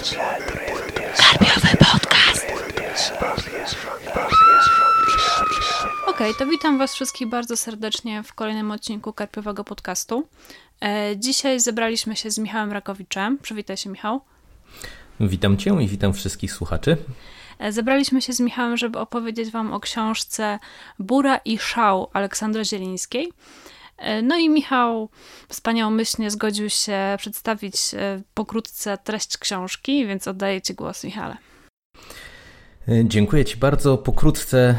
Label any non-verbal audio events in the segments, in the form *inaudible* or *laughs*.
Karpiowy podcast. Okej, okay, to witam Was wszystkich bardzo serdecznie w kolejnym odcinku Karpiowego podcastu. E, dzisiaj zebraliśmy się z Michałem Rakowiczem. Przywitaj się, Michał. Witam Cię i witam wszystkich słuchaczy. E, zebraliśmy się z Michałem, żeby opowiedzieć Wam o książce Bura i Szał Aleksandra Zielińskiej. E, no i Michał wspaniałomyślnie zgodził się przedstawić e, pokrótce treść książki, więc oddaję Ci głos, Michale. E, dziękuję Ci bardzo. Pokrótce,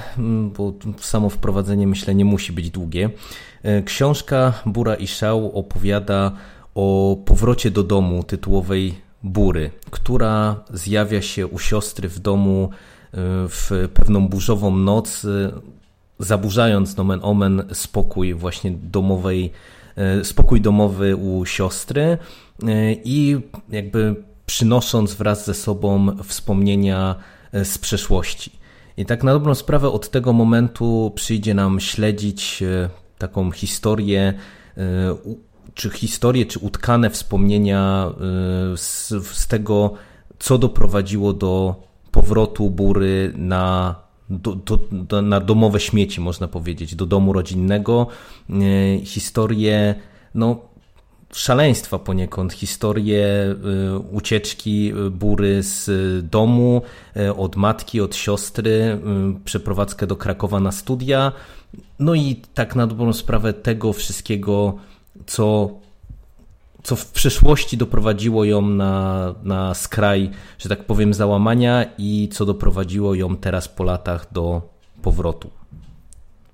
bo samo wprowadzenie myślę nie musi być długie. Książka Bura i Szał opowiada o powrocie do domu tytułowej Bury, która zjawia się u siostry w domu w pewną burzową noc zaburzając nomen omen spokój właśnie domowej, e, spokój domowy u siostry e, i jakby przynosząc wraz ze sobą wspomnienia e, z przeszłości. I tak na dobrą sprawę od tego momentu przyjdzie nam śledzić taką historię, czy historię, czy utkane wspomnienia z, z tego, co doprowadziło do powrotu Bury na do, do, do, na domowe śmieci, można powiedzieć, do domu rodzinnego. E, historię, no, szaleństwa poniekąd, historię e, ucieczki e, Bury z domu, od matki, od siostry, przeprowadzkę do Krakowa na studia. No i tak na dobrą sprawę tego wszystkiego, co co w przeszłości doprowadziło ją na, na skraj, że tak powiem, załamania i co doprowadziło ją teraz po latach do powrotu.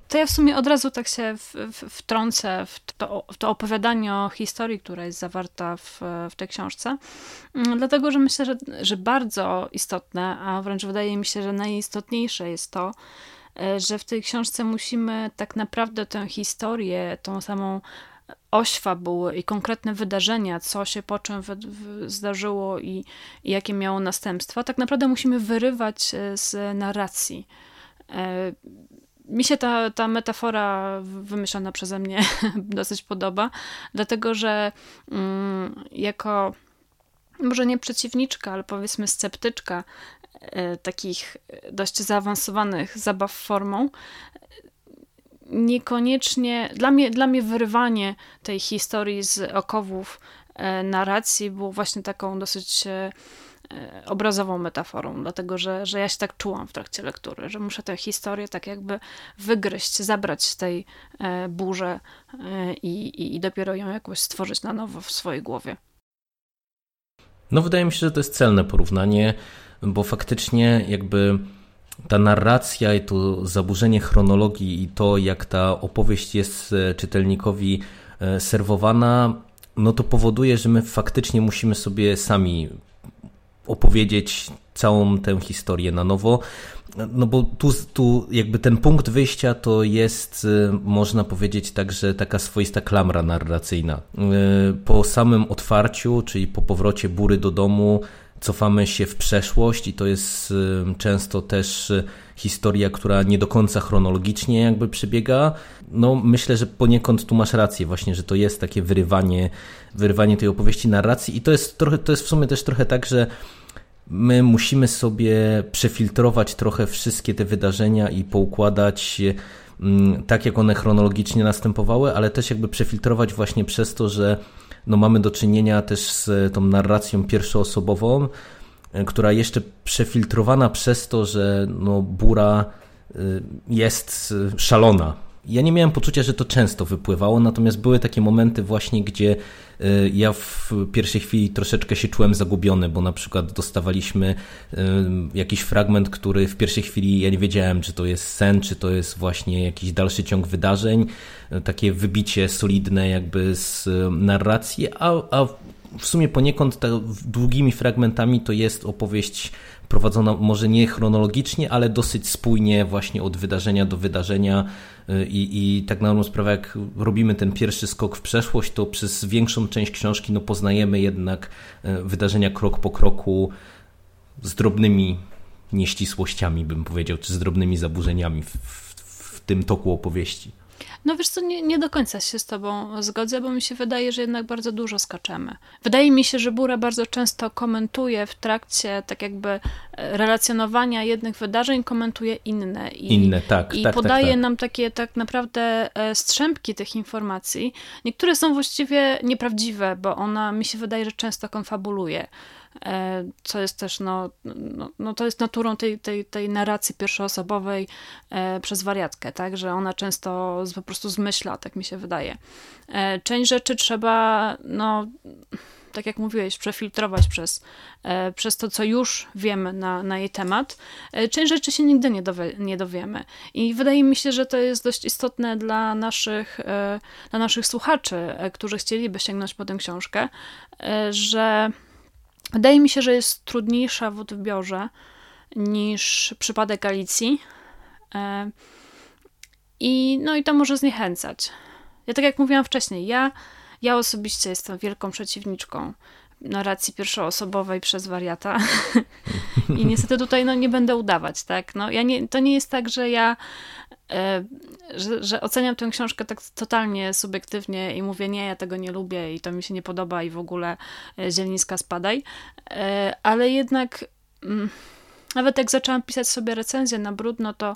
To ja w sumie od razu tak się w, w, wtrącę w to, w to, opowiadanie o historii, która jest zawarta w, w tej książce, mm, dlatego że myślę, że, że bardzo istotne, a wręcz wydaje mi się, że najistotniejsze jest to, e, że w tej książce musimy tak naprawdę tę historię, tą samą oś fabuły i konkretne wydarzenia, co się po czym zdarzyło i, i, jakie miało następstwa, tak naprawdę musimy wyrywać e, z narracji. E, mi się ta, ta metafora wymyślona przeze mnie *laughs* dosyć podoba, dlatego że mm, jako może nie przeciwniczka, ale powiedzmy sceptyczka e, takich dość zaawansowanych zabaw formą, niekoniecznie, dla mnie, dla mnie wyrywanie tej historii z okowów e, narracji było właśnie taką dosyć e, e, obrazową metaforą, dlatego że, że ja się tak czułam w trakcie lektury, że muszę tę historię tak jakby wygryźć, zabrać z tej burzy i, i dopiero ją jakoś stworzyć na nowo w swojej głowie. No wydaje mi się, że to jest celne porównanie, bo faktycznie jakby ta narracja i to zaburzenie chronologii i to, jak ta opowieść jest e, czytelnikowi e, serwowana, no to powoduje, że my faktycznie musimy sobie sami opowiedzieć całą tę historię na nowo. No bo tu, tu jakby ten punkt wyjścia to jest, e, można powiedzieć, także taka swoista klamra narracyjna. Po samym otwarciu, czyli po powrocie Bury do domu, cofamy się w przeszłość i to jest często też y, historia, która nie do końca chronologicznie jakby przebiega. No myślę, że poniekąd tu masz rację właśnie, że to jest takie wyrywanie, wyrywanie tej opowieści narracji i to jest trochę, to jest w sumie też trochę tak, że my musimy sobie przefiltrować trochę wszystkie te wydarzenia i poukładać tak, jak one chronologicznie następowały, ale też jakby przefiltrować właśnie przez to, że no mamy do czynienia też z tą narracją pierwszoosobową, e, która jeszcze przefiltrowana przez to, że no Bura e, jest e, szalona. Ja nie miałem poczucia, że to często wypływało, natomiast były takie momenty właśnie, gdzie ja w pierwszej chwili troszeczkę się czułem zagubiony, bo na przykład dostawaliśmy jakiś fragment, który w pierwszej chwili ja nie wiedziałem, czy to jest sen, czy to jest właśnie jakiś dalszy ciąg wydarzeń, takie wybicie solidne jakby z narracji, a, a w sumie poniekąd długimi fragmentami to jest opowieść prowadzona może nie chronologicznie, ale dosyć spójnie właśnie od wydarzenia do wydarzenia i, i tak na dobrą sprawę jak robimy ten pierwszy skok w przeszłość, to przez większą część książki no, poznajemy jednak e, wydarzenia krok po kroku z drobnymi nieścisłościami, bym powiedział, czy z drobnymi zaburzeniami w, w, w tym toku opowieści. No wiesz co, nie, nie do końca się z tobą zgodzę, bo mi się wydaje, że jednak bardzo dużo skaczemy. Wydaje mi się, że Bura bardzo często komentuje w trakcie tak jakby e, relacjonowania jednych wydarzeń, komentuje inne. I, inne, tak. I tak, podaje tak, tak. nam takie tak naprawdę e, strzępki tych informacji. Niektóre są właściwie nieprawdziwe, bo ona mi się wydaje, że często konfabuluje. E, co jest też, no, no, no, to jest naturą tej, tej, tej narracji pierwszoosobowej e, przez wariatkę, tak, że ona często po prostu zmyśla, tak mi się wydaje. E, część rzeczy trzeba, no, tak jak mówiłeś, przefiltrować przez, przez to, co już wiemy na, na jej temat. Część rzeczy się nigdy nie, dowie, nie dowiemy. I wydaje mi się, że to jest dość istotne dla naszych, dla naszych słuchaczy, którzy chcieliby sięgnąć po tę książkę, że Wydaje mi się, że jest trudniejsza w odbiorze niż przypadek Alicji. E, I, no i to może zniechęcać. Ja tak jak mówiłam wcześniej, ja, ja osobiście jestem wielką przeciwniczką narracji pierwszoosobowej przez wariata. *laughs* I niestety tutaj no, nie będę udawać, tak? No, ja nie, to nie jest tak, że ja e, że, że oceniam tę książkę tak totalnie subiektywnie i mówię, nie, ja tego nie lubię i to mi się nie podoba i w ogóle e, zielniska spadaj. E, ale jednak mm, nawet jak zaczęłam pisać sobie recenzję na brudno, to,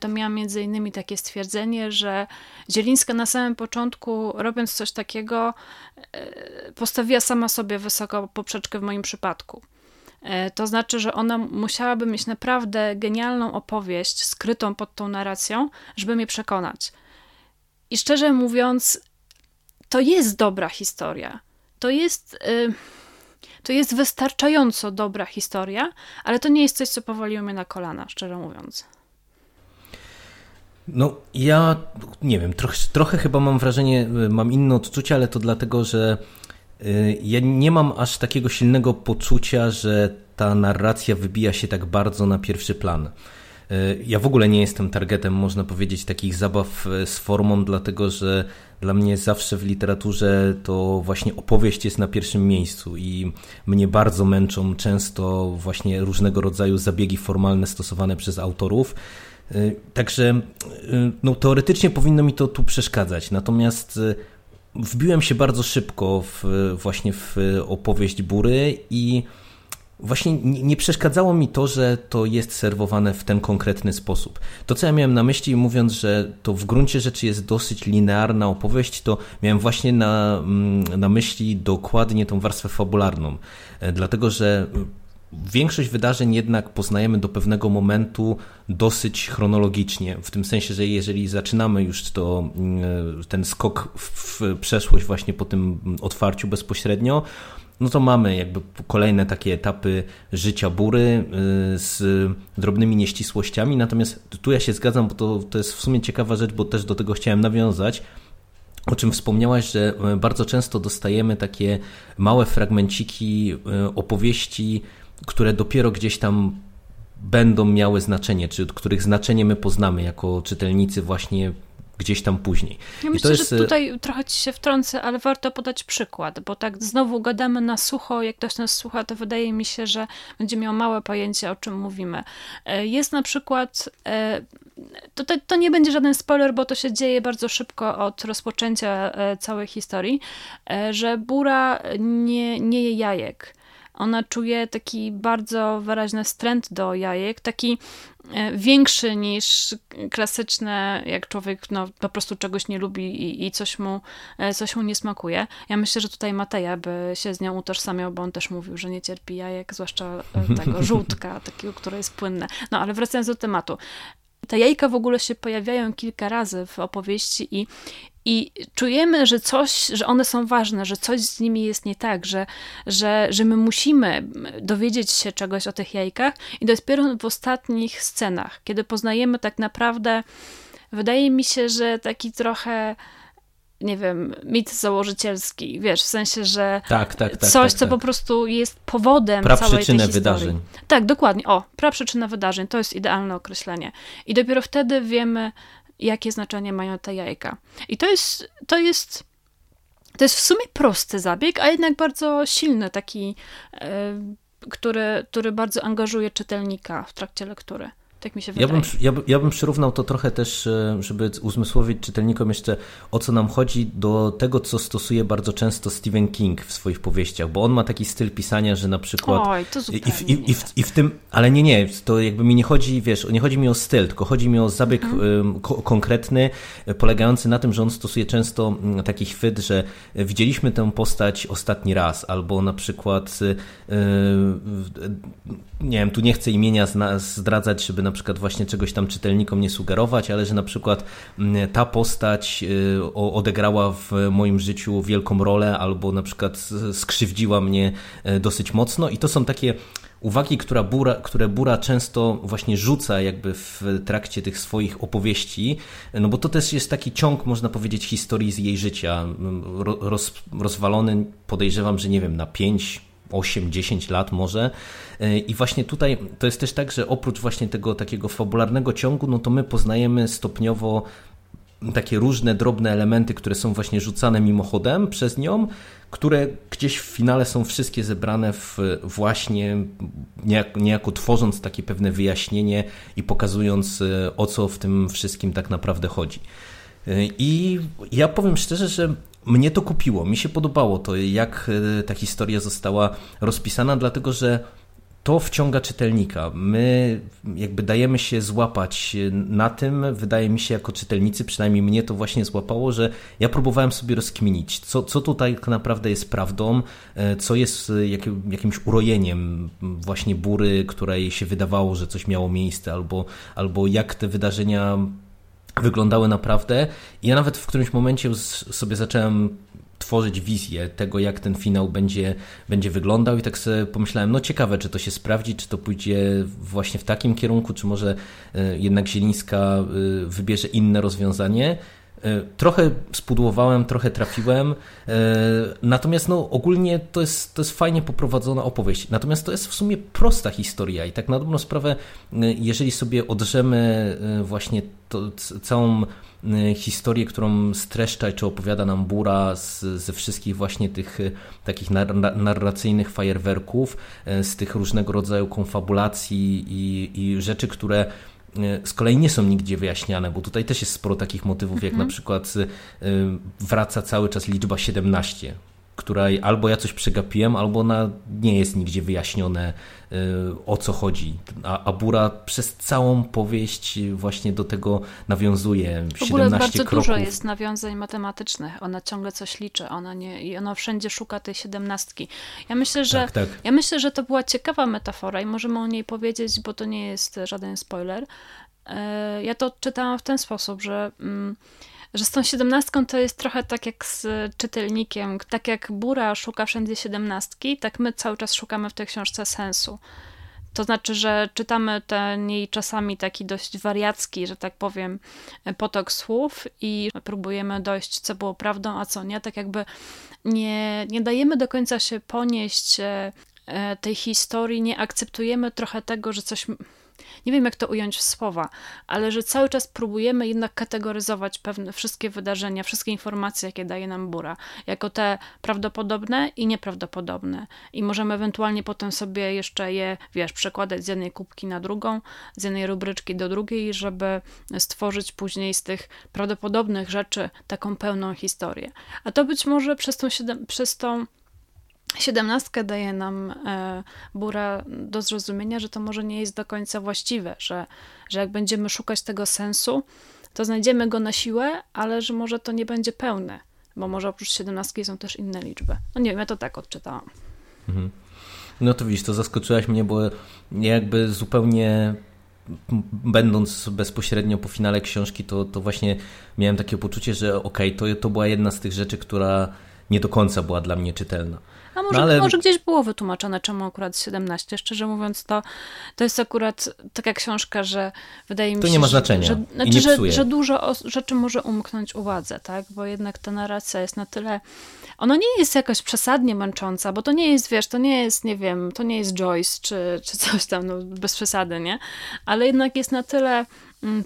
to miałam między innymi takie stwierdzenie, że Zielińska na samym początku, robiąc coś takiego, postawiła sama sobie wysoko poprzeczkę w moim przypadku. E, to znaczy, że ona musiałaby mieć naprawdę genialną opowieść skrytą pod tą narracją, żeby mnie przekonać. I szczerze mówiąc, to jest dobra historia. To jest, y, to jest wystarczająco dobra historia, ale to nie jest coś, co powaliło mnie na kolana, szczerze mówiąc. No, ja nie wiem, trochę, trochę chyba mam wrażenie, y, mam inne odczucia, ale to dlatego, że Y, ja nie mam aż takiego silnego poczucia, że ta narracja wybija się tak bardzo na pierwszy plan. Y, ja w ogóle nie jestem targetem, można powiedzieć, takich zabaw z formą, dlatego że dla mnie zawsze w literaturze to właśnie opowieść jest na pierwszym miejscu i mnie bardzo męczą często właśnie różnego rodzaju zabiegi formalne stosowane przez autorów. Także no, teoretycznie powinno mi to tu przeszkadzać. Natomiast wbiłem się bardzo szybko w, właśnie w opowieść Bury i właśnie nie przeszkadzało mi to, że to jest serwowane w ten konkretny sposób. To, co ja miałem na myśli, mówiąc, że to w gruncie rzeczy jest dosyć linearna opowieść, to miałem właśnie na, mm, na myśli dokładnie tą warstwę fabularną. Dlatego, że Większość wydarzeń jednak poznajemy do pewnego momentu dosyć chronologicznie, w tym sensie, że jeżeli zaczynamy już to, mm, ten skok w przeszłość właśnie po tym otwarciu bezpośrednio, no to mamy jakby kolejne takie etapy życia bury y, z drobnymi nieścisłościami. Natomiast tu ja się zgadzam, bo to, to jest w sumie ciekawa rzecz, bo też do tego chciałem nawiązać. O czym wspomniałaś, że y, bardzo często dostajemy takie małe fragmenciki y, opowieści które dopiero gdzieś tam będą miały znaczenie, czy których znaczenie my poznamy jako czytelnicy właśnie gdzieś tam później. Ja myślę, jest... że tutaj trochę ci się wtrącę, ale warto podać przykład, bo tak znowu gadamy na sucho, jak ktoś nas słucha, to wydaje mi się, że będzie miał małe pojęcie, o czym mówimy. E, jest na przykład, e, to, to, to nie będzie żaden spoiler, bo to się dzieje bardzo szybko od rozpoczęcia e, całej historii, że Bura nie, nie je jajek ona czuje taki bardzo wyraźny stręt do jajek, taki e, większy niż klasyczne, jak człowiek no, po prostu czegoś nie lubi i, i coś, mu, e, coś mu nie smakuje. Ja myślę, że tutaj Mateja by się z nią utożsamiał, bo on też mówił, że nie cierpi jajek, zwłaszcza e, *laughs* tego żółtka, takiego, które jest płynne. No ale wracając do tematu. Te jajka w ogóle się pojawiają kilka razy w opowieści i, i czujemy, że coś, że one są ważne, że coś z nimi jest nie tak, że, że, że my musimy dowiedzieć się czegoś o tych jajkach. I dopiero w ostatnich scenach, kiedy poznajemy tak naprawdę, wydaje mi się, że taki trochę nie wiem, mit założycielski, wiesz, w sensie, że tak, tak, tak, coś, tak, co tak. po prostu jest powodem całej tej historii. wydarzeń. Tak, dokładnie. O, praprzyczyna wydarzeń, to jest idealne określenie. I dopiero wtedy wiemy, jakie znaczenie mają te jajka. I to jest, to jest, to jest w sumie prosty zabieg, a jednak bardzo silny, taki, yy, który, który bardzo angażuje czytelnika w trakcie lektury Tak mi się wydaje. Ja bym, ja, ja bym przyrównał to trochę też, e, żeby uzmysłowić czytelnikom jeszcze o co nam chodzi, do tego, co stosuje bardzo często Stephen King w swoich powieściach, bo on ma taki styl pisania, że na przykład... Oj, to zupełnie i, i, i, w, I w tym, ale nie, nie, to jakby mi nie chodzi, wiesz, nie chodzi mi o styl, tylko chodzi mi o zabieg mhm. ko konkretny, e, polegający na tym, że on stosuje często mm, taki chwyt, że widzieliśmy tę postać ostatni raz, albo na przykład yy, nie wiem, tu nie chcę imienia zdradzać, żeby na przykład właśnie czegoś tam czytelnikom nie sugerować, ale że na przykład mm, ta postać y, odegrała w moim życiu wielką rolę albo na przykład skrzywdziła mnie y, dosyć mocno. I to są takie uwagi, które Bura, które Bura często właśnie rzuca jakby w trakcie tych swoich opowieści, no bo to też jest taki ciąg, można powiedzieć, historii z jej życia, roz, rozwalony podejrzewam, że nie wiem, na pięć 8-10 lat może. E, I właśnie tutaj to jest też tak, że oprócz właśnie tego takiego fabularnego ciągu, no to my poznajemy stopniowo takie różne drobne elementy, które są właśnie rzucane mimochodem przez nią, które gdzieś w finale są wszystkie zebrane w właśnie niejako, niejako tworząc takie pewne wyjaśnienie i pokazując e, o co w tym wszystkim tak naprawdę chodzi. E, I ja powiem szczerze, że mnie to kupiło, mi się podobało to, jak e, ta historia została rozpisana, dlatego że to wciąga czytelnika. My jakby dajemy się złapać na tym, wydaje mi się jako czytelnicy, przynajmniej mnie to właśnie złapało, że ja próbowałem sobie rozkminić, co, co tutaj tak naprawdę jest prawdą, e, co jest jakimś urojeniem właśnie bury, której się wydawało, że coś miało miejsce, albo, albo jak te wydarzenia wyglądały naprawdę. Ja nawet w którymś momencie sobie zacząłem tworzyć wizję tego, jak ten finał będzie, będzie wyglądał i tak sobie pomyślałem, no ciekawe, czy to się sprawdzi, czy to pójdzie właśnie w takim kierunku, czy może e, jednak Zielińska e, wybierze inne rozwiązanie. E, trochę spudłowałem, trochę trafiłem, natomiast no, ogólnie to jest, to jest fajnie poprowadzona opowieść. Natomiast to jest w sumie prosta historia i tak na dobrą sprawę, jeżeli sobie odrzemy właśnie to, całą historię, którą streszcza czy opowiada nam Bura z, ze wszystkich właśnie tych takich narracyjnych fajerwerków, z tych różnego rodzaju konfabulacji i, i rzeczy, które z kolei nie są nigdzie wyjaśniane, bo tutaj też jest sporo takich motywów, jak mhm. na przykład wraca cały czas liczba 17 której albo ja coś przegapiłem, albo ona nie jest nigdzie wyjaśnione y, o co chodzi. A Abura przez całą powieść właśnie do tego nawiązuje. W ogóle bardzo kroków. dużo jest nawiązań matematycznych. Ona ciągle coś liczy, ona nie, i ona wszędzie szuka tej siedemnastki. Ja myślę, że, tak, tak. ja myślę, że to była ciekawa metafora i możemy o niej powiedzieć, bo to nie jest żaden spoiler. E, ja to czytałam w ten sposób, że mm, że z tą siedemnastką to jest trochę tak jak z czytelnikiem. Tak jak Bura szuka wszędzie siedemnastki, tak my cały czas szukamy w tej książce sensu. To znaczy, że czytamy ten jej czasami taki dość wariacki, że tak powiem, potok słów i próbujemy dojść, co było prawdą, a co nie. Tak jakby nie, nie dajemy do końca się ponieść e, tej historii, nie akceptujemy trochę tego, że coś nie wiem jak to ująć w słowa, ale że cały czas próbujemy jednak kategoryzować pewne wszystkie wydarzenia, wszystkie informacje, jakie daje nam Bura, jako te prawdopodobne i nieprawdopodobne. I możemy ewentualnie potem sobie jeszcze je, wiesz, przekładać z jednej kubki na drugą, z jednej rubryczki do drugiej, żeby stworzyć później z tych prawdopodobnych rzeczy taką pełną historię. A to być może przez tą, przez tą siedemnastkę daje nam e, Bura do zrozumienia, że to może nie jest do końca właściwe, że, że jak będziemy szukać tego sensu, to znajdziemy go na siłę, ale że może to nie będzie pełne, bo może oprócz siedemnastki są też inne liczby. No nie wiem, ja to tak odczytałam. Mhm. No to widzisz, to zaskoczyłaś mnie, bo jakby zupełnie będąc bezpośrednio po finale książki, to, to właśnie miałem takie poczucie, że okej, okay, to, to była jedna z tych rzeczy, która nie do końca była dla mnie czytelna. A może, no ale... może gdzieś było wytłumaczone, czemu akurat 17. Szczerze mówiąc, to, to jest akurat taka książka, że wydaje mi to się, nie ma znaczenia. Że, że, znaczy, że, że dużo rzeczy może umknąć uwadze, tak? Bo jednak ta narracja jest na tyle. Ona nie jest jakoś przesadnie męcząca, bo to nie jest, wiesz, to nie jest, nie wiem, to nie jest Joyce czy, czy coś tam, no, bez przesady, nie? Ale jednak jest na tyle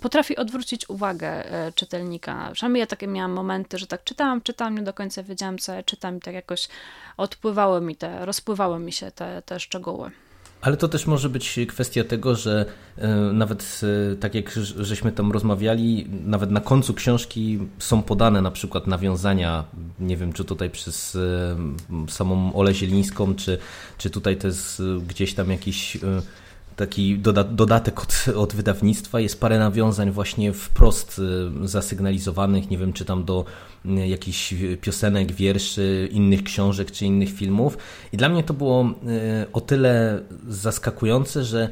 potrafi odwrócić uwagę e, czytelnika. Przynajmniej ja takie miałam momenty, że tak czytałam, czytałam, nie do końca wiedziałam, co ja czytam i tak jakoś odpływały mi te, rozpływały mi się te, te szczegóły. Ale to też może być kwestia tego, że e, nawet e, tak jak żeśmy tam rozmawiali, nawet na końcu książki są podane na przykład nawiązania, nie wiem czy tutaj przez samą Olę Zielińską, czy, czy tutaj to jest gdzieś tam jakiś taki doda dodatek od, od wydawnictwa. Jest parę nawiązań właśnie wprost zasygnalizowanych, nie wiem czy tam do jakichś piosenek, wierszy, innych książek czy innych filmów. I dla mnie to było e, o tyle zaskakujące, że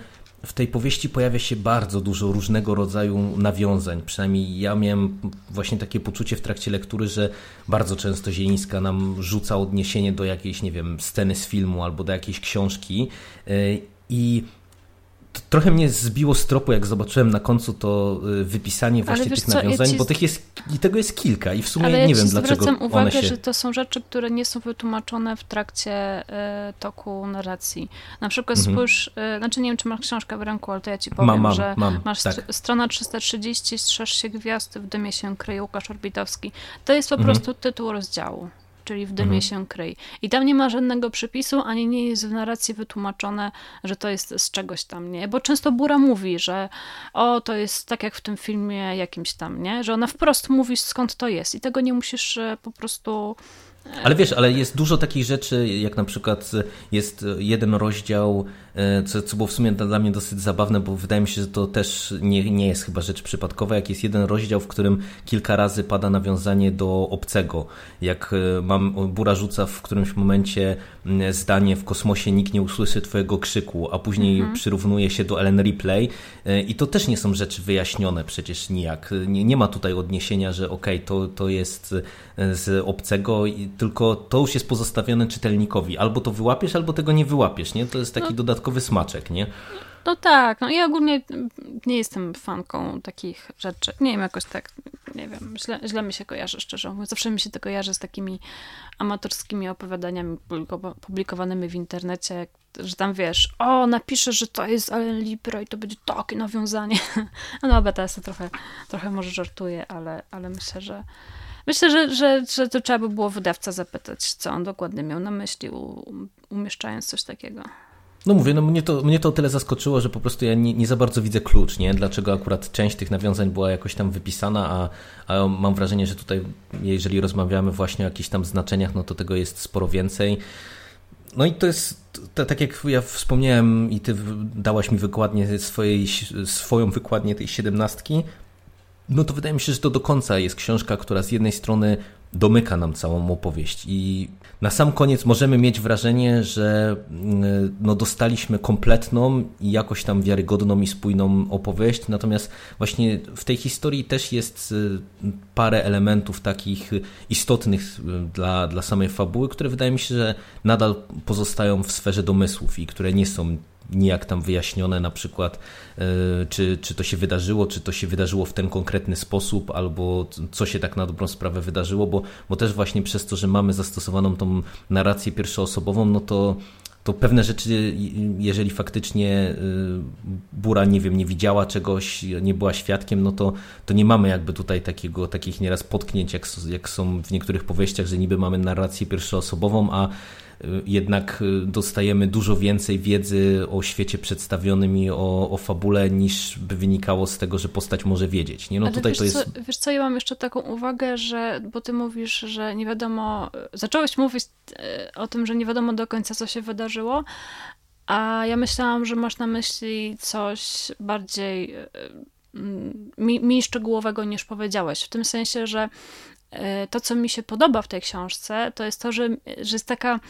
w tej powieści pojawia się bardzo dużo różnego rodzaju nawiązań. Przynajmniej ja miałem właśnie takie poczucie w trakcie lektury, że bardzo często Zielińska nam rzuca odniesienie do jakiejś, nie wiem, sceny z filmu albo do jakiejś książki. I trochę mnie zbiło z tropu, jak zobaczyłem na końcu to y, wypisanie właśnie tych co, nawiązań, ja ci... bo tych jest, i tego jest kilka i w sumie Ale nie wiem dlaczego zwracam uwagę, one się... że to są rzeczy, które nie są wytłumaczone w trakcie y, toku narracji. Na przykład mhm. spójrz, y, znaczy nie wiem, czy masz książkę w ręku, ale to ja ci powiem, mam, mam, że mam, masz tak. strona 330, strzeż się gwiazd, w dymie się kryje Łukasz Orbitowski. To jest po mhm. prostu tytuł rozdziału czyli w dymie mhm. się kryj. I tam nie ma żadnego przypisu, ani nie jest w narracji wytłumaczone, że to jest z czegoś tam, nie? Bo często Bura mówi, że o, to jest tak jak w tym filmie jakimś tam, nie? Że ona wprost mówi skąd to jest i tego nie musisz e, po prostu ale wiesz, ale jest dużo takich rzeczy, jak na przykład jest jeden rozdział, e, co, co było w sumie dla mnie dosyć zabawne, bo wydaje mi się, że to też nie, nie jest chyba rzecz przypadkowa, jak jest jeden rozdział, w którym kilka razy pada nawiązanie do obcego. Jak e, mam, Bura rzuca w którymś momencie zdanie w kosmosie nikt nie usłyszy twojego krzyku, a później mhm. przyrównuje się do Ellen Ripley e, i to też nie są rzeczy wyjaśnione przecież nijak. Nie, nie ma tutaj odniesienia, że okej, okay, to, to jest z obcego, tylko to już jest pozostawione czytelnikowi. Albo to wyłapiesz, albo tego nie wyłapiesz, nie? To jest taki no, dodatkowy smaczek, nie? No tak, no ja ogólnie nie jestem fanką takich rzeczy. Nie wiem, jakoś tak, nie wiem, źle, źle mi się kojarzy, szczerze mówiąc. Zawsze mi się to kojarzy z takimi amatorskimi opowiadaniami publikowanymi w internecie, że tam wiesz, o, napiszesz, że to jest Allen Libro i to będzie takie nawiązanie. *laughs* No teraz to trochę, trochę może żartuję, ale, ale myślę, że Myślę, że, że, że to trzeba by było wydawca zapytać, co on dokładnie miał na myśli, umieszczając coś takiego. No mówię, no mnie to, mnie to o tyle zaskoczyło, że po prostu ja nie, nie za bardzo widzę klucz, nie? Dlaczego akurat część tych nawiązań była jakoś tam wypisana, a, a mam wrażenie, że tutaj, jeżeli rozmawiamy właśnie o jakichś tam znaczeniach, no to tego jest sporo więcej. No i to jest, to, tak jak ja wspomniałem i ty dałaś mi wykładnię swojej, swoją wykładnię tej siedemnastki, no to wydaje mi się, że to do końca jest książka, która z jednej strony domyka nam całą opowieść. I na sam koniec możemy mieć wrażenie, że mm, no, dostaliśmy kompletną i jakoś tam wiarygodną i spójną opowieść, natomiast właśnie w tej historii też jest y, parę elementów takich istotnych y, dla, dla samej fabuły, które wydaje mi się, że nadal pozostają w sferze domysłów i które nie są nijak tam wyjaśnione na przykład, e, czy, czy to się wydarzyło, czy to się wydarzyło w ten konkretny sposób, albo co się tak na dobrą sprawę wydarzyło, bo, bo też właśnie przez to, że mamy zastosowaną tą narrację pierwszoosobową, no to to pewne rzeczy, jeżeli faktycznie e, Bura, nie wiem, nie widziała czegoś, nie była świadkiem, no to, to nie mamy jakby tutaj takiego, takich nieraz potknięć, jak, jak są w niektórych powieściach, że niby mamy narrację pierwszoosobową, a jednak y, dostajemy dużo więcej wiedzy o świecie przedstawionym i o, o fabule, niż by wynikało z tego, że postać może wiedzieć. Nie? No tutaj to jest... Co, wiesz co, ja mam jeszcze taką uwagę, że, bo ty mówisz, że nie wiadomo, zacząłeś mówić y, o tym, że nie wiadomo do końca, co się wydarzyło, a ja myślałam, że masz na myśli coś bardziej mniej szczegółowego niż powiedziałeś. W tym sensie, że to, co mi się podoba w tej książce, to jest to, że, że jest taka.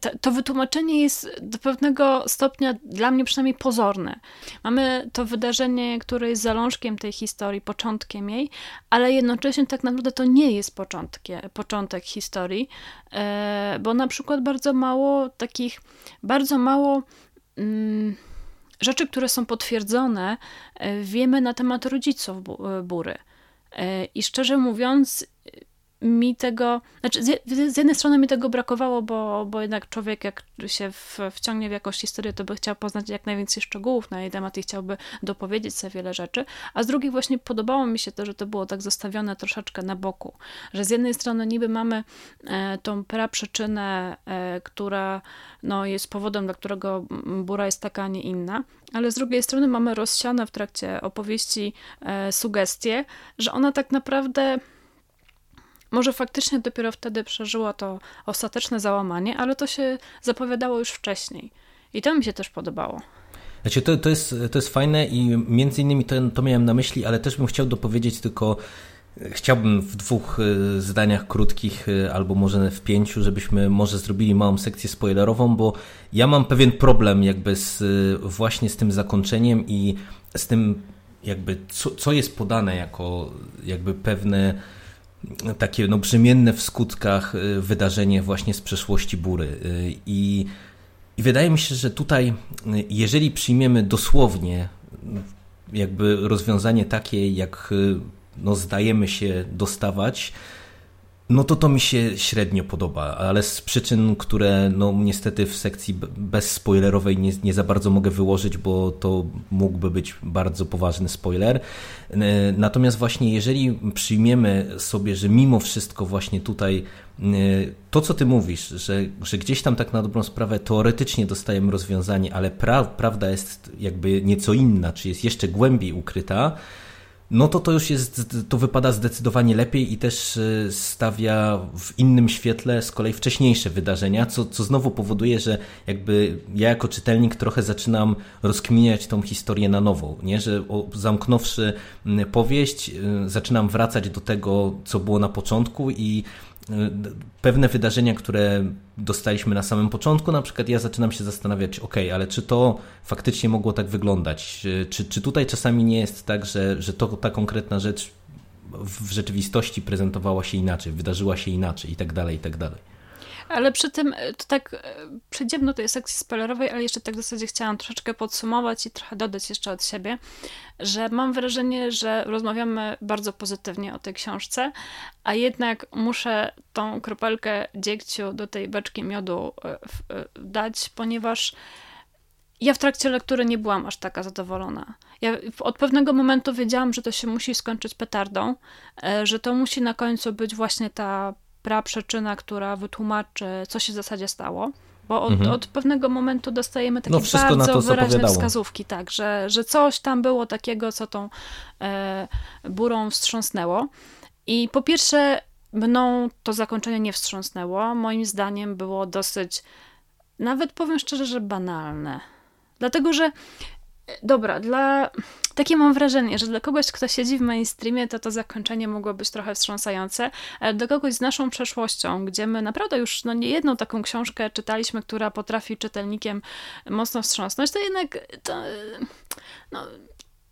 To, to, wytłumaczenie jest do pewnego stopnia dla mnie przynajmniej pozorne. Mamy to wydarzenie, które jest zalążkiem tej historii, początkiem jej, ale jednocześnie tak naprawdę to nie jest początkiem, początek historii, e, bo na przykład bardzo mało takich, bardzo mało. Mm, rzeczy, które są potwierdzone, e, wiemy na temat rodziców Bury. I szczerze mówiąc, mi tego, znaczy z, jednej strony mi tego brakowało, bo, bo jednak człowiek jak się w, wciągnie w jakąś historię, to by chciał poznać jak najwięcej szczegółów na jej temat i chciałby dopowiedzieć sobie wiele rzeczy, a z drugiej właśnie podobało mi się to, że to było tak zostawione troszeczkę na boku, że z jednej strony niby mamy e, tą praprzyczynę, e, która no, jest powodem, dla którego bura jest taka, a nie inna, ale z drugiej strony mamy rozsiane w trakcie opowieści e, sugestie, że ona tak naprawdę może faktycznie dopiero wtedy przeżyło to ostateczne załamanie, ale to się zapowiadało już wcześniej. I to mi się też podobało. Znaczy, to, to, jest, to jest fajne i między innymi to, to miałem na myśli, ale też bym chciał dopowiedzieć tylko Chciałbym w dwóch e, zdaniach krótkich, e, albo może w pięciu, żebyśmy może zrobili małą sekcję spoilerową, bo ja mam pewien problem jakby z, e, właśnie z tym zakończeniem i z tym jakby co, co jest podane jako jakby pewne takie no, brzemienne w skutkach y, wydarzenie właśnie z przeszłości Bury. Y, I, I wydaje mi się, że tutaj, y, jeżeli przyjmiemy dosłownie jakby rozwiązanie takie, jak no, zdajemy się dostawać, no to to mi się średnio podoba, ale z przyczyn, które no niestety w sekcji bezspoilerowej nie, nie za bardzo mogę wyłożyć, bo to mógłby być bardzo poważny spoiler. Natomiast właśnie jeżeli przyjmiemy sobie, że mimo wszystko właśnie tutaj to, co ty mówisz, że, że gdzieś tam tak na dobrą sprawę teoretycznie dostajemy rozwiązanie, ale pra, prawda jest jakby nieco inna, czy jest jeszcze głębiej ukryta, no to to już jest, to wypada zdecydowanie lepiej i też e, stawia w innym świetle z kolei wcześniejsze wydarzenia, co, co znowu powoduje, że jakby ja jako czytelnik trochę zaczynam rozkminiać tą historię na nowo, nie? że zamknąwszy powieść, e, zaczynam wracać do tego, co było na początku i pewne wydarzenia, które dostaliśmy na samym początku, na przykład ja zaczynam się zastanawiać, ok, ale czy to faktycznie mogło tak wyglądać? Czy, czy tutaj czasami nie jest tak, że, że to, ta konkretna rzecz w rzeczywistości prezentowała się inaczej, wydarzyła się inaczej i tak dalej, i tak dalej. Ale przy tym, e, to tak e, przejdziemy do tej sekcji spoilerowej, ale jeszcze tak w zasadzie chciałam troszeczkę podsumować i trochę dodać jeszcze od siebie, że mam wrażenie, że rozmawiamy bardzo pozytywnie o tej książce, a jednak muszę tą kropelkę dziegciu do tej beczki miodu e, dać, ponieważ ja w trakcie lektury nie byłam aż taka zadowolona. Ja od pewnego momentu wiedziałam, że to się musi skończyć petardą, że to musi na końcu być właśnie ta praprzyczyna, która wytłumaczy, co się w zasadzie stało. Bo od, mhm. od pewnego momentu dostajemy takie no, bardzo to, wyraźne wskazówki, tak, że, że coś tam było takiego, co tą e, burą wstrząsnęło. I po pierwsze, mną to zakończenie nie wstrząsnęło. Moim zdaniem było dosyć, nawet powiem szczerze, że banalne. Dlatego, że Dobra, dla... Takie mam wrażenie, że dla kogoś, kto siedzi w mainstreamie, to to zakończenie mogło być trochę wstrząsające, ale dla kogoś z naszą przeszłością, gdzie my naprawdę już no, nie jedną taką książkę czytaliśmy, która potrafi czytelnikiem mocno wstrząsnąć, to jednak to, no,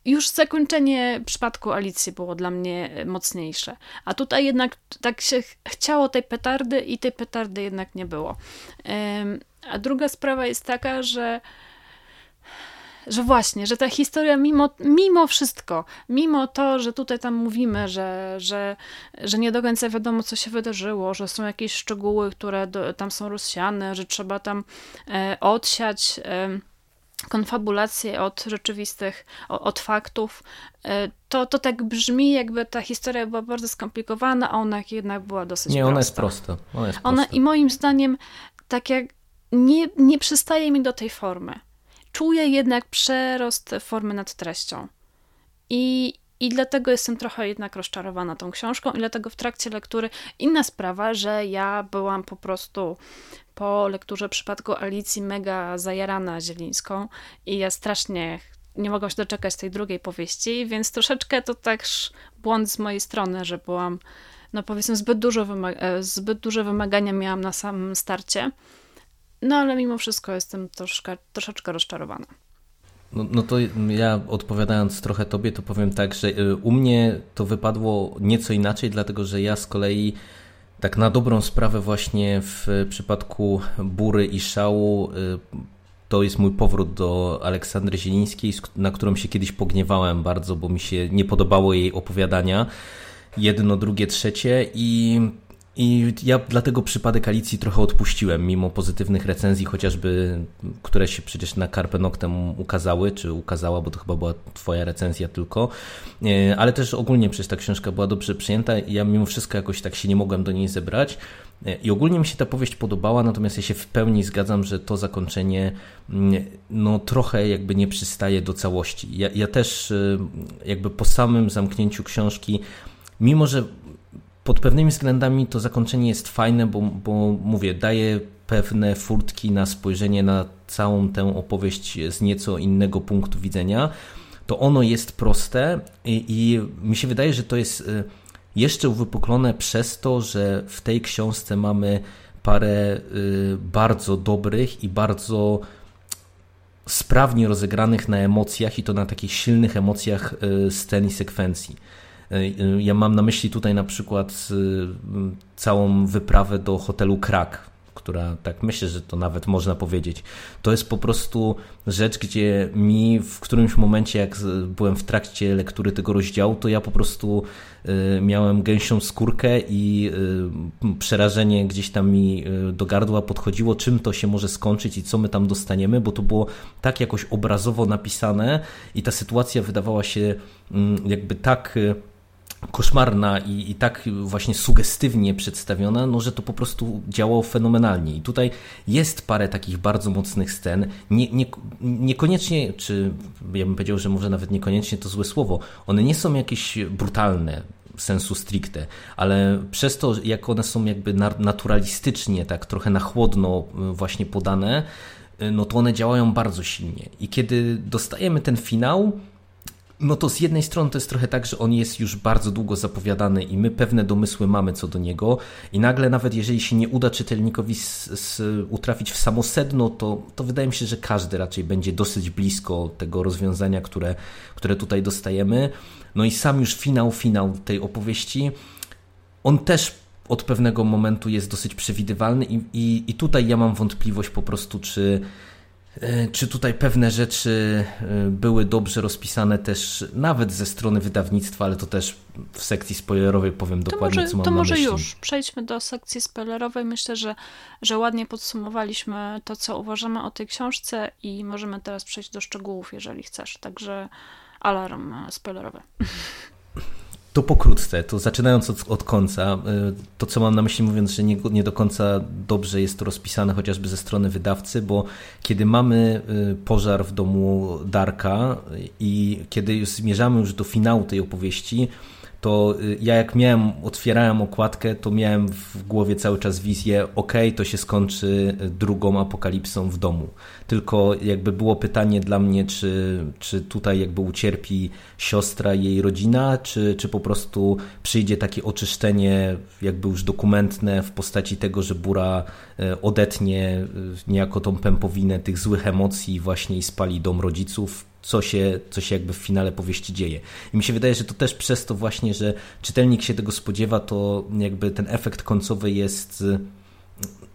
już zakończenie przypadku Alicji było dla mnie mocniejsze. A tutaj jednak tak się chciało tej petardy i tej petardy jednak nie było. A druga sprawa jest taka, że że właśnie, że ta historia mimo, mimo wszystko, mimo to, że tutaj tam mówimy, że, że, że nie do końca wiadomo, co się wydarzyło, że są jakieś szczegóły, które do, tam są rozsiane, że trzeba tam e, odsiać e, konfabulację od rzeczywistych, od faktów, e, to, to tak brzmi, jakby ta historia była bardzo skomplikowana, a ona jednak była dosyć nie, prosta. ona jest prosta. Ona, jest ona prosta. I moim zdaniem tak jak nie, nie przystaje mi do tej formy czuję jednak przerost formy nad treścią. I, i dlatego jestem trochę jednak rozczarowana tą książką, i dlatego w trakcie lektury inna sprawa, że ja byłam po prostu po lekturze przypadku Alicji mega zajarana Zielińską i ja strasznie nie mogłam się doczekać tej drugiej powieści, więc troszeczkę to też błąd z mojej strony, że byłam, no powiedzmy, zbyt, dużo wymaga- zbyt duże wymagania miałam na samym starcie. No ale mimo wszystko jestem troszkę, troszeczkę rozczarowana. No, no to ja odpowiadając trochę tobie, to powiem tak, że y, u mnie to wypadło nieco inaczej, dlatego że ja z kolei tak na dobrą sprawę właśnie w przypadku Bury i Szału y, to jest mój powrót do Aleksandry Zielińskiej, na którą się kiedyś pogniewałem bardzo, bo mi się nie podobało jej opowiadania. jedno, drugie, trzecie i i ja dlatego przypadek Alicji trochę odpuściłem, mimo pozytywnych recenzji, chociażby, które się przecież na Carpe Noctem ukazały, czy ukazała, bo to chyba była twoja recenzja tylko, e, ale też ogólnie przecież ta książka była dobrze przyjęta i ja mimo wszystko jakoś tak się nie mogłem do niej zebrać. E, I ogólnie mi się ta powieść podobała, natomiast ja się w pełni zgadzam, że to zakończenie mm, no trochę jakby nie przystaje do całości. Ja, ja też e, jakby po samym zamknięciu książki, mimo że pod pewnymi względami to zakończenie jest fajne, bo, bo mówię, daje pewne furtki na spojrzenie na całą tę opowieść z nieco innego punktu widzenia. To ono jest proste i, i mi się wydaje, że to jest y, jeszcze uwypuklone przez to, że w tej książce mamy parę y, bardzo dobrych i bardzo sprawnie rozegranych na emocjach i to na takich silnych emocjach y, scen i sekwencji. E, ja mam na myśli tutaj na przykład całą wyprawę do hotelu Krak, która tak myślę, że to nawet można powiedzieć. To jest po prostu rzecz, gdzie mi w którymś momencie, jak byłem w trakcie lektury tego rozdziału, to ja po prostu miałem gęsią skórkę i przerażenie gdzieś tam mi do gardła podchodziło, czym to się może skończyć i co my tam dostaniemy, bo to było tak jakoś obrazowo napisane i ta sytuacja wydawała się jakby tak koszmarna i, i tak właśnie sugestywnie przedstawiona, no, że to po prostu działało fenomenalnie. I tutaj jest parę takich bardzo mocnych scen, nie, nie, niekoniecznie, czy ja bym powiedział, że może nawet niekoniecznie to złe słowo, one nie są jakieś brutalne, sensu stricte, ale przez to, jak one są jakby naturalistycznie, tak trochę na chłodno y, właśnie podane, y, no to one działają bardzo silnie. I kiedy dostajemy ten finał, no to z jednej strony to jest trochę tak, że on jest już bardzo długo zapowiadany i my pewne domysły mamy co do niego i nagle nawet jeżeli się nie uda czytelnikowi z, z, utrafić w samo sedno, to, to wydaje mi się, że każdy raczej będzie dosyć blisko tego rozwiązania, które, które tutaj dostajemy. No i sam już finał, finał tej opowieści, on też od pewnego momentu jest dosyć przewidywalny i, i, i tutaj ja mam wątpliwość po prostu, czy czy tutaj pewne rzeczy e, były dobrze rozpisane też nawet ze strony wydawnictwa, ale to też w sekcji spoilerowej powiem to dokładnie, może, co mam To może myśli. już, przejdźmy do sekcji spoilerowej. Myślę, że, że ładnie podsumowaliśmy to, co uważamy o tej książce i możemy teraz przejść do szczegółów, jeżeli chcesz. Także alarm spoilerowy. *laughs* To pokrótce, to zaczynając od, od, końca, y, to co mam na myśli mówiąc, że nie, nie, do końca dobrze jest to rozpisane chociażby ze strony wydawcy, bo kiedy mamy y, pożar w domu Darka i kiedy zmierzamy już do finału tej opowieści, to y, ja jak miałem, otwierałem okładkę, to miałem w głowie cały czas wizję, ok, to się skończy drugą apokalipsą w domu. Tylko jakby było pytanie dla mnie, czy, czy tutaj jakby ucierpi siostra i jej rodzina, czy, czy po prostu przyjdzie takie oczyszczenie jakby już dokumentne w postaci tego, że Bura e, odetnie niejako tą pępowinę tych złych emocji właśnie i spali dom rodziców, co się, co się jakby w finale powieści dzieje. I mi się wydaje, że to też przez to właśnie, że czytelnik się tego spodziewa, to jakby ten efekt końcowy jest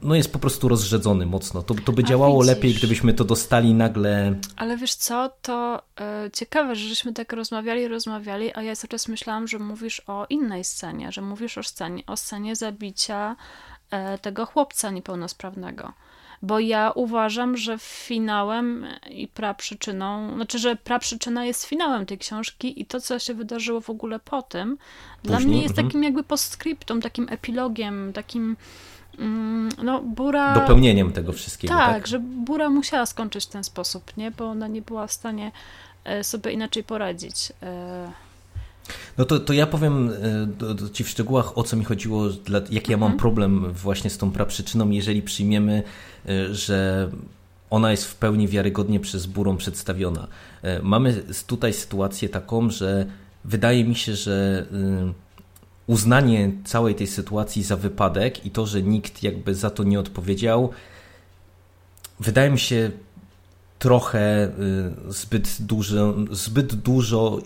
no jest po prostu rozrzedzony mocno. To, to by działało lepiej, gdybyśmy to dostali nagle. Ale wiesz co, to e, ciekawe, że żeśmy tak rozmawiali, rozmawiali, a ja cały czas myślałam, że mówisz o innej scenie, że mówisz o scenie, o scenie zabicia e, tego chłopca niepełnosprawnego bo ja uważam, że finałem i praprzyczyną, znaczy, że praprzyczyna jest finałem tej książki i to, co się wydarzyło w ogóle po tym, Później, dla mnie jest mhm. takim jakby postscriptum, takim epilogiem, takim mm, no, Bura... Dopełnieniem tego wszystkiego, tak, tak? że Bura musiała skończyć w ten sposób, nie? Bo ona nie była w stanie e, sobie inaczej poradzić. No to, to ja powiem e, Ci w szczegółach, o co mi chodziło, dla, jaki ja mam mhm. problem właśnie z tą praprzyczyną, jeżeli przyjmiemy, e, że ona jest w pełni wiarygodnie przez Burą przedstawiona. E, mamy tutaj sytuację taką, że wydaje mi się, że uznanie całej tej sytuacji za wypadek i to, że nikt jakby za to nie odpowiedział, wydaje mi się trochę zbyt dużo, zbyt dużo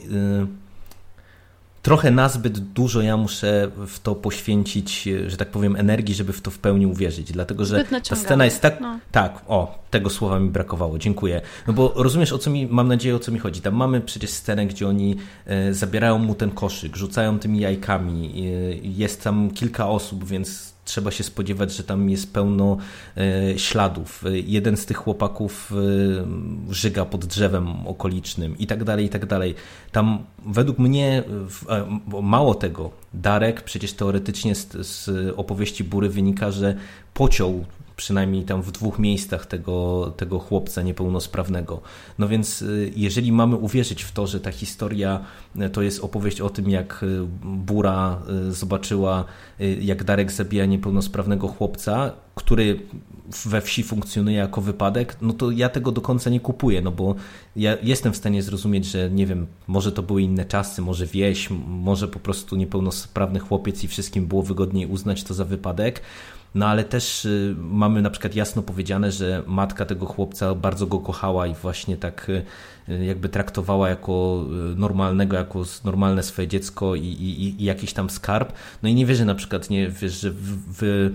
trochę nazbyt dużo ja muszę w to poświęcić, że tak powiem, energii, żeby w to w pełni uwierzyć. Dlatego, że ta scena jest tak. No. Tak, o, tego słowa mi brakowało, dziękuję. No bo rozumiesz, o co mi, mam nadzieję, o co mi chodzi. Tam mamy przecież scenę, gdzie oni e, zabierają mu ten koszyk, rzucają tymi jajkami. E, jest tam kilka osób, więc trzeba się spodziewać, że tam jest pełno e, śladów. Jeden z tych chłopaków e, żyga pod drzewem okolicznym i tak dalej, i tak dalej. Tam według mnie, e, mało tego, Darek przecież teoretycznie z, z opowieści Bury wynika, że pociął przynajmniej tam w dwóch miejscach tego, tego chłopca niepełnosprawnego. No więc y, jeżeli mamy uwierzyć w to, że ta historia y, to jest opowieść o tym, jak y, Bura zobaczyła, jak Darek zabija niepełnosprawnego chłopca, który we wsi funkcjonuje jako wypadek, no to ja tego do końca nie kupuję, no bo ja jestem w stanie zrozumieć, że nie wiem, może to były inne czasy, może wieś, może po prostu niepełnosprawny chłopiec i wszystkim było wygodniej uznać to za wypadek, no ale też y, mamy na przykład jasno powiedziane, że matka tego chłopca bardzo go kochała i właśnie tak y, y, jakby traktowała jako normalnego, jako normalne swoje dziecko i, i, i jakiś tam skarb. No i nie wierzę na przykład, nie wiesz, że wy,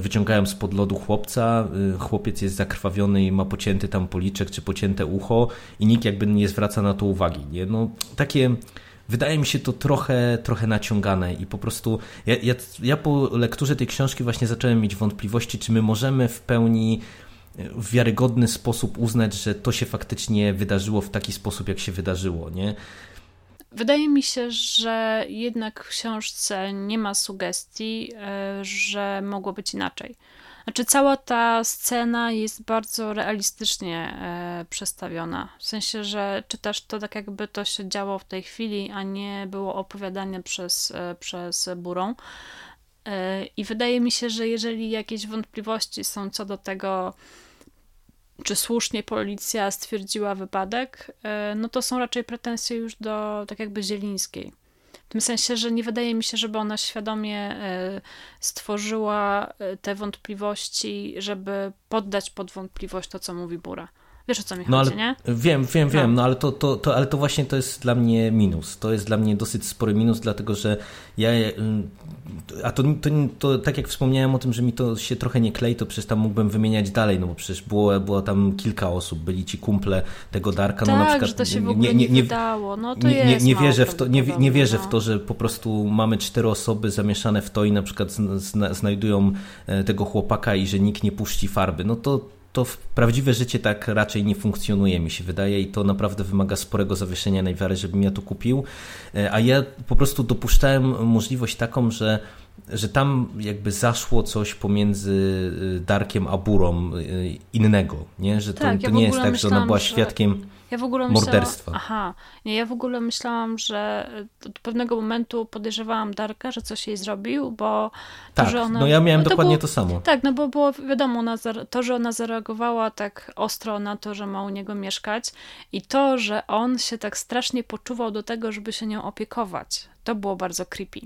wyciągają spod lodu chłopca, chłopiec jest zakrwawiony i ma pocięty tam policzek czy pocięte ucho i nikt jakby nie zwraca na to uwagi. Nie? No, takie wydaje mi się to trochę, trochę naciągane i po prostu ja, ja, ja po lekturze tej książki właśnie zacząłem mieć wątpliwości, czy my możemy w pełni w wiarygodny sposób uznać, że to się faktycznie wydarzyło w taki sposób, jak się wydarzyło, nie? Wydaje mi się, że jednak w książce nie ma sugestii, e, że mogło być inaczej. Znaczy, cała ta scena jest bardzo realistycznie e, przedstawiona. W sensie, że czytasz to tak, jakby to się działo w tej chwili, a nie było opowiadane przez, e, przez burą. E, I wydaje mi się, że jeżeli jakieś wątpliwości są co do tego, czy słusznie policja stwierdziła wypadek, e, no to są raczej pretensje już do tak jakby Zielińskiej tym sensie, że nie wydaje mi się, żeby ona świadomie e, stworzyła e, te wątpliwości, żeby poddać pod wątpliwość to, co mówi Bura. Wiesz o co mi no, chodzi, ale, nie? Wiem, wiem, wiem, no, no ale, to, to, to, ale to właśnie to jest dla mnie minus. To jest dla mnie dosyć spory minus, dlatego że ja. A to, to, to tak jak wspomniałem o tym, że mi to się trochę nie klei, to przecież tam mógłbym wymieniać dalej, no bo przecież było, było tam kilka osób, byli ci kumple tego Darka. Tak, no na przykład, że to się w ogóle nie, nie, nie wydało. No to nie, nie, nie wierzę w to, nie, nie wierzę no. w to, że po prostu mamy cztery osoby zamieszane w to i na przykład zna, znajdują e, tego chłopaka i że nikt nie puści farby. No to to w prawdziwe życie tak raczej nie funkcjonuje, mi się wydaje, i to naprawdę wymaga sporego zawieszenia na wiarę, żebym ja to kupił. E, a ja po prostu dopuszczałem możliwość taką, że że tam jakby zaszło coś pomiędzy y, Darkiem a Burą y, innego, nie? że to, tak, to ja nie jest tak, że ona była świadkiem ja w ogóle morderstwa. aha, nie, ja w ogóle myślałam, że od pewnego momentu podejrzewałam Darka, że coś jej zrobił, bo tak, to, że ona... no ja miałem to dokładnie było, to samo. Tak, no bo było wiadomo, ona, to, że ona zareagowała tak ostro na to, że ma u niego mieszkać i to, że on się tak strasznie poczuwał do tego, żeby się nią opiekować, to było bardzo creepy.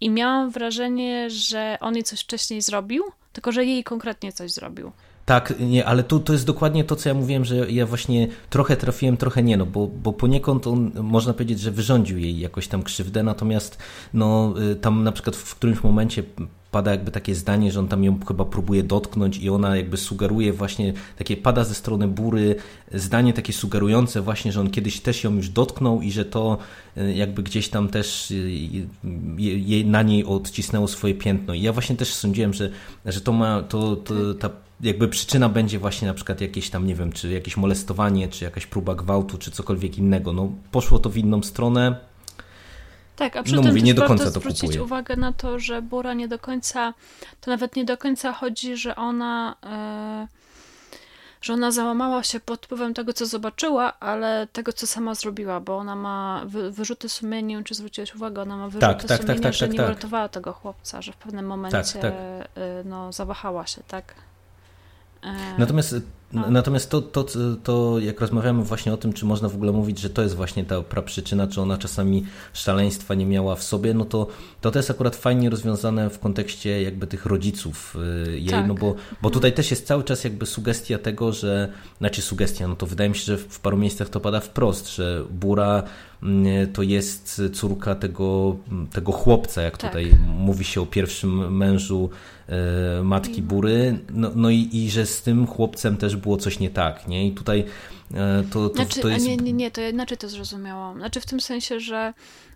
I miałam wrażenie, że on jej coś wcześniej zrobił, tylko że jej konkretnie coś zrobił. Tak, nie, ale tu to jest dokładnie to, co ja mówiłem, że ja właśnie trochę trafiłem, trochę nie, no bo, bo poniekąd on, można powiedzieć, że wyrządził jej jakoś tam krzywdę, natomiast no, y, tam na przykład w którymś momencie pada jakby takie zdanie, że on tam ją chyba próbuje dotknąć i ona jakby sugeruje właśnie, takie pada ze strony Bury zdanie takie sugerujące właśnie, że on kiedyś też ją już dotknął i że to y, jakby gdzieś tam też y, na niej odcisnęło swoje piętno. I ja właśnie też sądziłem, że, że to ma, to, to ta jakby przyczyna będzie właśnie na przykład jakieś tam, nie wiem, czy jakieś molestowanie, czy jakaś próba gwałtu, czy cokolwiek innego. No, poszło to w inną stronę. Tak, a przy no tym mówię, nie do końca to zwrócić uwagę na to, że Bura nie do końca, to nawet nie do końca chodzi, że ona, e, że ona załamała się pod wpływem tego, co zobaczyła, ale tego, co sama zrobiła, bo ona ma wy, wyrzuty sumienia, nie wiem, czy zwróciłeś uwagę, ona ma wyrzuty tak, tak, tak sumienia, tak, że nie tak. uratowała tego chłopca, że w pewnym momencie e, no, zawahała się, tak? Natomiast no. Natomiast to, to, to, jak rozmawiamy właśnie o tym, czy można w ogóle mówić, że to jest właśnie ta praprzyczyna, czy ona czasami szaleństwa nie miała w sobie, no to to, to jest akurat fajnie rozwiązane w kontekście jakby tych rodziców y, jej, tak. no bo, bo tutaj też jest cały czas jakby sugestia tego, że, znaczy sugestia, no to wydaje mi się, że w paru miejscach to pada wprost, że Bura to jest córka tego, tego chłopca, jak tak. tutaj mówi się o pierwszym mężu E, matki Bury, no, no i, i, że z tym chłopcem też było coś nie tak, nie? I tutaj e, to, to, znaczy, to jest... Nie, nie, nie, to inaczej to zrozumiałam. Znaczy w tym sensie, że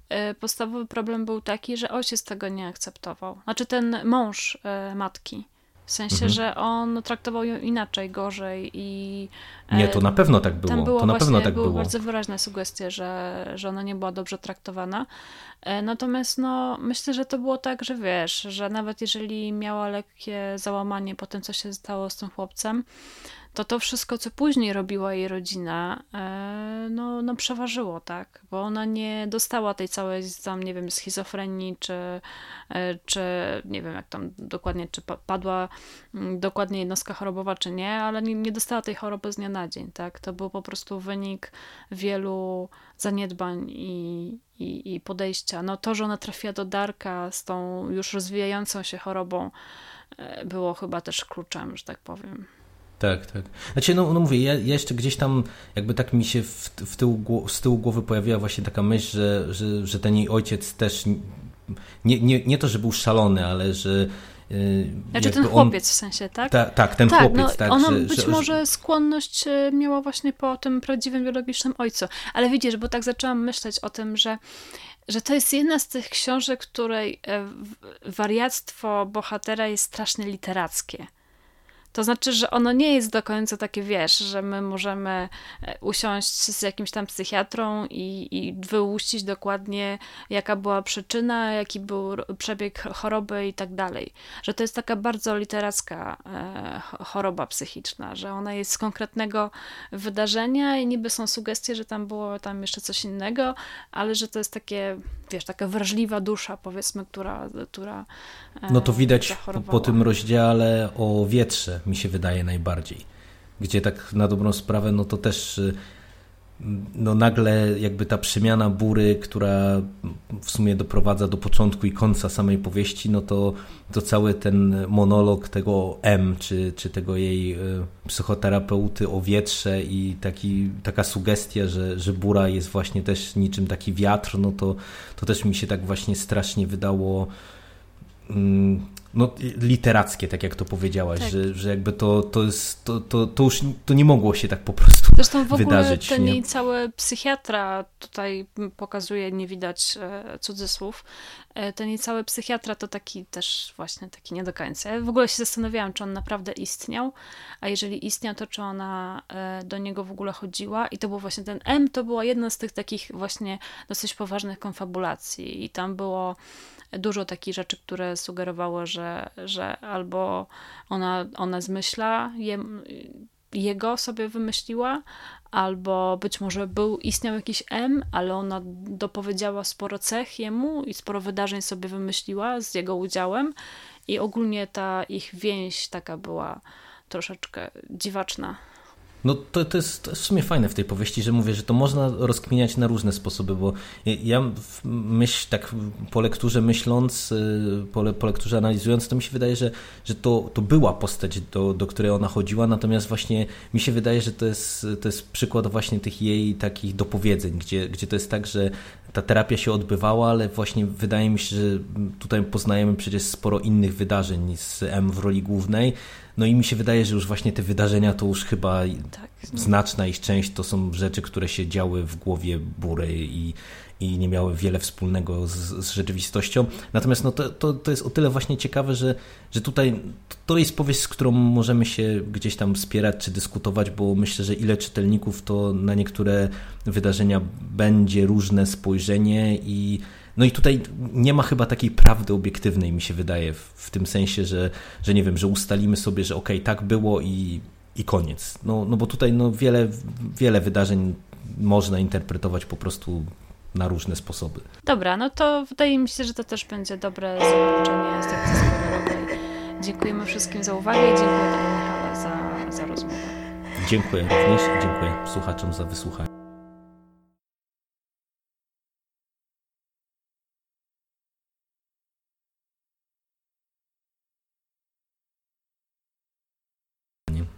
e, podstawowy problem był taki, że ojciec tego nie akceptował. Znaczy ten mąż matki w sensie, mhm. że on traktował ją inaczej, gorzej i... Nie, to na pewno tak było. Tam było to na pewno tak były było. bardzo wyraźne sugestie, że, że ona nie była dobrze traktowana. E, natomiast no, myślę, że to było tak, że wiesz, że nawet jeżeli miała lekkie załamanie po tym, co się stało z tym chłopcem, to to wszystko, co później robiła jej rodzina, e, no, no przeważyło, tak? Bo ona nie dostała tej całej tam, nie wiem, schizofrenii, czy, e, czy nie wiem, jak tam dokładnie, czy padła mm, dokładnie jednostka chorobowa, czy nie, ale nie, nie dostała tej choroby z dnia na dzień, tak? To był po prostu wynik wielu zaniedbań i, i, i podejścia. No to, że ona trafiła do Darka z tą już rozwijającą się chorobą, e, było chyba też kluczem, że tak powiem. Tak, tak. Znaczy, no, no mówię, ja, ja, jeszcze gdzieś tam jakby tak mi się w, w tyłu, z tyłu głowy pojawiła właśnie taka myśl, że, że, że ten jej ojciec też nie, nie, nie to, że był szalony, ale że y, znaczy ten chłopiec on, w sensie, tak? Ta, tak, ten tak, chłopiec, no, tak. Ona że, być że, może skłonność y, miała właśnie po tym prawdziwym biologicznym ojcu. Ale widzisz, bo tak zaczęłam myśleć o tym, że że to jest jedna z tych książek, której e, wariactwo bohatera jest strasznie literackie. To znaczy, że ono nie jest do końca takie, wiesz, że my możemy e, usiąść z jakimś tam psychiatrą i, i wyłuścić dokładnie, jaka była przyczyna, jaki był przebieg choroby i tak dalej. Że to jest taka bardzo literacka e, choroba psychiczna, że ona jest z konkretnego wydarzenia i niby są sugestie, że tam było tam jeszcze coś innego, ale że to jest takie, wiesz, taka wrażliwa dusza, powiedzmy, która, która e, No to widać po, po tym rozdziale o wietrze, mi się wydaje najbardziej. Gdzie tak na dobrą sprawę, no to też y, no nagle jakby ta przemiana bury, która w sumie doprowadza do początku i końca samej powieści, no to, to cały ten monolog tego M, czy, czy tego jej y, psychoterapeuty o wietrze i taki, taka sugestia, że, że bura jest właśnie też niczym taki wiatr, no to, to też mi się tak właśnie strasznie wydało mm, no, literackie, tak jak to powiedziałaś, tak. Że, że jakby to, to jest, to, to, to już to nie mogło się tak po prostu Zresztą w ogóle wydarzyć, ten nie? jej cały psychiatra, tutaj pokazuje, nie widać e, cudzysłów, e, ten jej cały psychiatra to taki też właśnie taki nie do końca. Ja w ogóle się zastanawiałam, czy on naprawdę istniał, a jeżeli istniał, to czy ona e, do niego w ogóle chodziła i to był właśnie ten M, to była jedna z tych takich właśnie dosyć poważnych konfabulacji i tam było dużo takich rzeczy, które sugerowało, że, że albo ona, ona zmyśla, je, jego sobie wymyśliła, albo być może był, istniał jakiś M, ale ona dopowiedziała sporo cech jemu i sporo wydarzeń sobie wymyśliła z jego udziałem i ogólnie ta ich więź taka była troszeczkę dziwaczna. No to, to, jest, to jest w sumie fajne w tej powieści, że mówię, że to można rozkminiać na różne sposoby, bo ja myśl, tak po lekturze myśląc, y, po, po lekturze analizując, to mi się wydaje, że, że to, to była postać, do, do której ona chodziła, natomiast właśnie mi się wydaje, że to jest, to jest przykład właśnie tych jej takich dopowiedzeń, gdzie, gdzie to jest tak, że ta terapia się odbywała, ale właśnie wydaje mi się, że tutaj poznajemy przecież sporo innych wydarzeń z M w roli głównej, no i mi się wydaje, że już właśnie te wydarzenia to już chyba tak. znaczna ich część to są rzeczy, które się działy w głowie Bury i, i nie miały wiele wspólnego z, z rzeczywistością. Natomiast no to, to, to jest o tyle właśnie ciekawe, że, że tutaj to jest powieść, z którą możemy się gdzieś tam wspierać czy dyskutować, bo myślę, że ile czytelników to na niektóre wydarzenia będzie różne spojrzenie i no i tutaj nie ma chyba takiej prawdy obiektywnej, mi się wydaje, w, w tym sensie, że, że nie wiem, że ustalimy sobie, że okej, okay, tak było i, i koniec. No, no bo tutaj no, wiele, wiele wydarzeń można interpretować po prostu na różne sposoby. Dobra, no to wydaje mi się, że to też będzie dobre zakończenie sekcji spoilerowej. Dziękujemy wszystkim za uwagę i dziękuję Michale za rozmowę. Dziękuję również. Dziękuję słuchaczom za wysłuchanie.